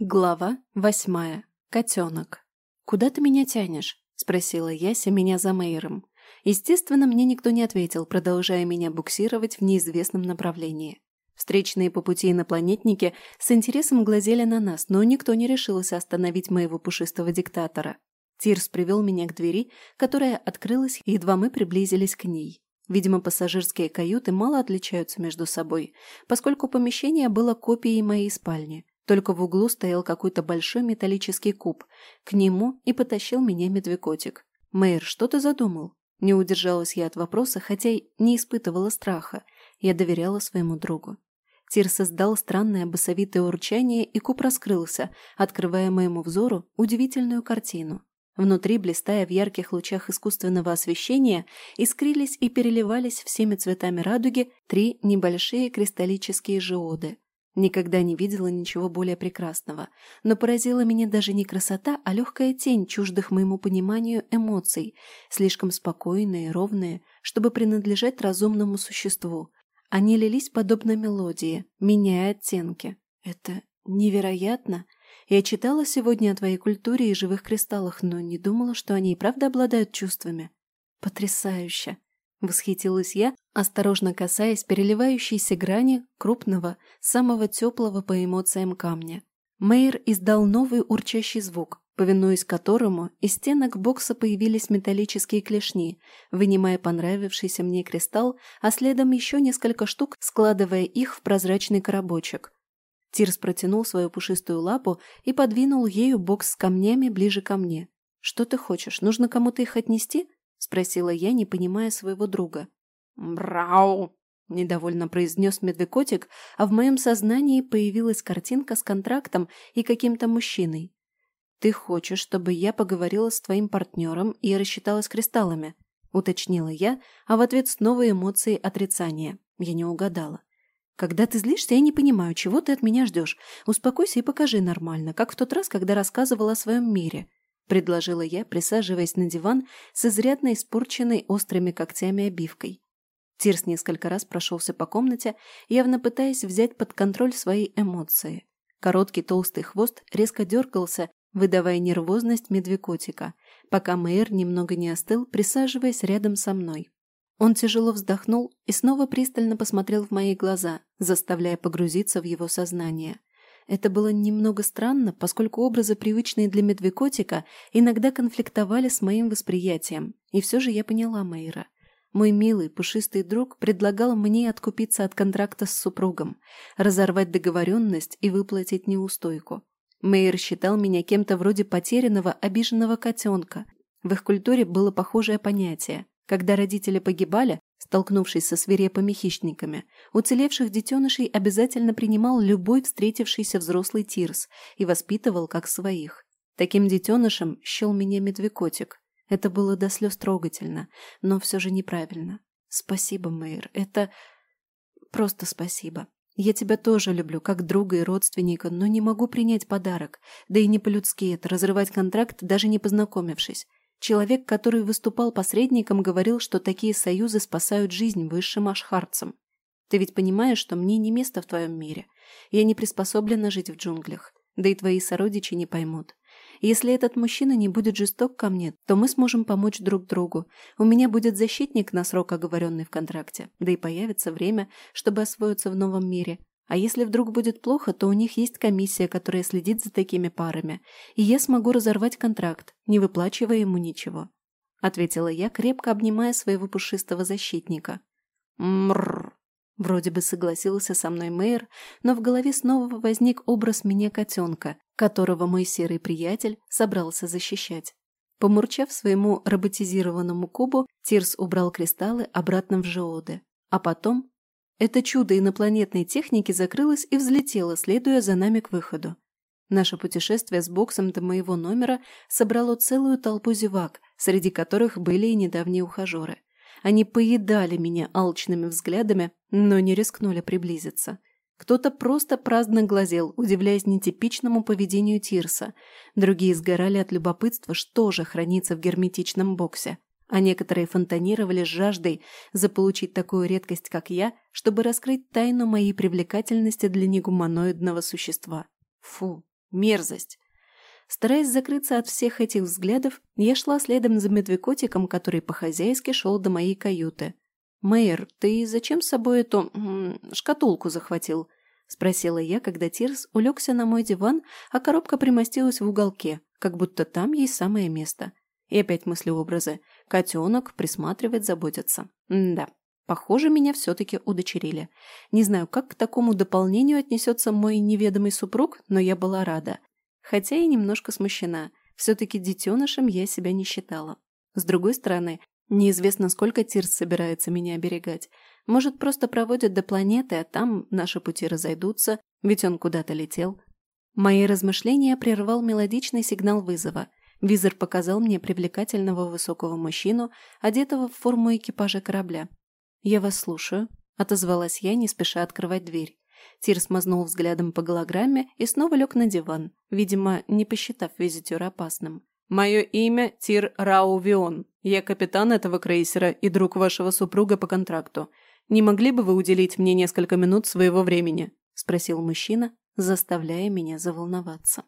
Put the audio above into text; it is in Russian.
Глава восьмая. Котенок. «Куда ты меня тянешь?» – спросила Яся меня за Мейером. Естественно, мне никто не ответил, продолжая меня буксировать в неизвестном направлении. Встречные по пути инопланетники с интересом глазели на нас, но никто не решился остановить моего пушистого диктатора. Тирс привел меня к двери, которая открылась, едва мы приблизились к ней. Видимо, пассажирские каюты мало отличаются между собой, поскольку помещение было копией моей спальни. Только в углу стоял какой-то большой металлический куб. К нему и потащил меня медвекотик. «Мэйр, что ты задумал?» Не удержалась я от вопроса, хотя и не испытывала страха. Я доверяла своему другу. Тир создал странное басовитое урчание, и куб раскрылся, открывая моему взору удивительную картину. Внутри, блистая в ярких лучах искусственного освещения, искрились и переливались всеми цветами радуги три небольшие кристаллические жиоды. Никогда не видела ничего более прекрасного, но поразила меня даже не красота, а легкая тень чуждых моему пониманию эмоций, слишком спокойные, ровные, чтобы принадлежать разумному существу. Они лились подобно мелодии, меняя оттенки. Это невероятно! Я читала сегодня о твоей культуре и живых кристаллах, но не думала, что они и правда обладают чувствами. Потрясающе! Восхитилась я, осторожно касаясь переливающейся грани крупного, самого теплого по эмоциям камня. Мейер издал новый урчащий звук, повинуясь которому из стенок бокса появились металлические клешни, вынимая понравившийся мне кристалл, а следом еще несколько штук, складывая их в прозрачный коробочек. Тирс протянул свою пушистую лапу и подвинул ею бокс с камнями ближе ко мне. «Что ты хочешь? Нужно кому-то их отнести?» — спросила я, не понимая своего друга. «Брау!» — недовольно произнес медвекотик, а в моем сознании появилась картинка с контрактом и каким-то мужчиной. «Ты хочешь, чтобы я поговорила с твоим партнером и рассчиталась кристаллами?» — уточнила я, а в ответ снова эмоции отрицания. Я не угадала. Когда ты злишься, я не понимаю, чего ты от меня ждешь. Успокойся и покажи нормально, как в тот раз, когда рассказывала о своем мире», — предложила я, присаживаясь на диван с изрядно испорченной острыми когтями обивкой. Тирс несколько раз прошелся по комнате, явно пытаясь взять под контроль свои эмоции. Короткий толстый хвост резко дергался, выдавая нервозность медвекотика, пока Мэйр немного не остыл, присаживаясь рядом со мной. Он тяжело вздохнул и снова пристально посмотрел в мои глаза, заставляя погрузиться в его сознание. Это было немного странно, поскольку образы, привычные для медвекотика, иногда конфликтовали с моим восприятием. И все же я поняла Мейра. Мой милый, пушистый друг предлагал мне откупиться от контракта с супругом, разорвать договоренность и выплатить неустойку. Мейер считал меня кем-то вроде потерянного, обиженного котенка. В их культуре было похожее понятие. Когда родители погибали, столкнувшись со свирепыми хищниками, уцелевших детенышей обязательно принимал любой встретившийся взрослый тирс и воспитывал как своих. Таким детенышем щел меня медвекотик. Это было до слез трогательно, но все же неправильно. Спасибо, Мэйр, это... Просто спасибо. Я тебя тоже люблю, как друга и родственника, но не могу принять подарок. Да и не по-людски это, разрывать контракт, даже не познакомившись. Человек, который выступал посредником, говорил, что такие союзы спасают жизнь высшим ашхарцам. Ты ведь понимаешь, что мне не место в твоем мире. Я не приспособлена жить в джунглях. Да и твои сородичи не поймут. Если этот мужчина не будет жесток ко мне, то мы сможем помочь друг другу. У меня будет защитник на срок, оговоренный в контракте. Да и появится время, чтобы освоиться в новом мире. А если вдруг будет плохо, то у них есть комиссия, которая следит за такими парами, и я смогу разорвать контракт, не выплачивая ему ничего», — ответила я, крепко обнимая своего пушистого защитника. «Мрррр», — вроде бы согласился со мной мэр, но в голове снова возник образ меня-котенка, которого мой серый приятель собрался защищать. Помурчав своему роботизированному кубу, Тирс убрал кристаллы обратно в жеоды, а потом это чудо инопланетной техники закрылось и взлетело, следуя за нами к выходу. Наше путешествие с боксом до моего номера собрало целую толпу зевак, среди которых были и недавние ухажеры. Они поедали меня алчными взглядами, но не рискнули приблизиться. Кто-то просто праздно глазел, удивляясь нетипичному поведению Тирса. Другие сгорали от любопытства, что же хранится в герметичном боксе. А некоторые фонтанировали с жаждой заполучить такую редкость, как я, чтобы раскрыть тайну моей привлекательности для негуманоидного существа. Фу, мерзость. Стараясь закрыться от всех этих взглядов, я шла следом за медвекотиком, который по-хозяйски шел до моей каюты. «Мэйр, ты зачем с собой эту... шкатулку захватил?» – спросила я, когда Тирс улегся на мой диван, а коробка примостилась в уголке, как будто там есть самое место. И опять мыслеобразы. Котенок, присматривать, заботиться. М да, похоже, меня все-таки удочерили. Не знаю, как к такому дополнению отнесется мой неведомый супруг, но я была рада. Хотя и немножко смущена. Все-таки детенышем я себя не считала. С другой стороны, неизвестно, сколько Тирс собирается меня оберегать. Может, просто проводит до планеты, а там наши пути разойдутся, ведь он куда-то летел. Мои размышления прервал мелодичный сигнал вызова. Визор показал мне привлекательного высокого мужчину, одетого в форму экипажа корабля. «Я вас слушаю», — отозвалась я, не спеша открывать дверь. Тир смазнул взглядом по голограмме и снова лег на диван, видимо, не посчитав визитера опасным. «Мое имя Тир Раувион. Я капитан этого крейсера и друг вашего супруга по контракту. Не могли бы вы уделить мне несколько минут своего времени?» – спросил мужчина, заставляя меня заволноваться.